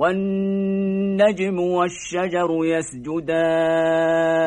والنجم والشجر يسجدان.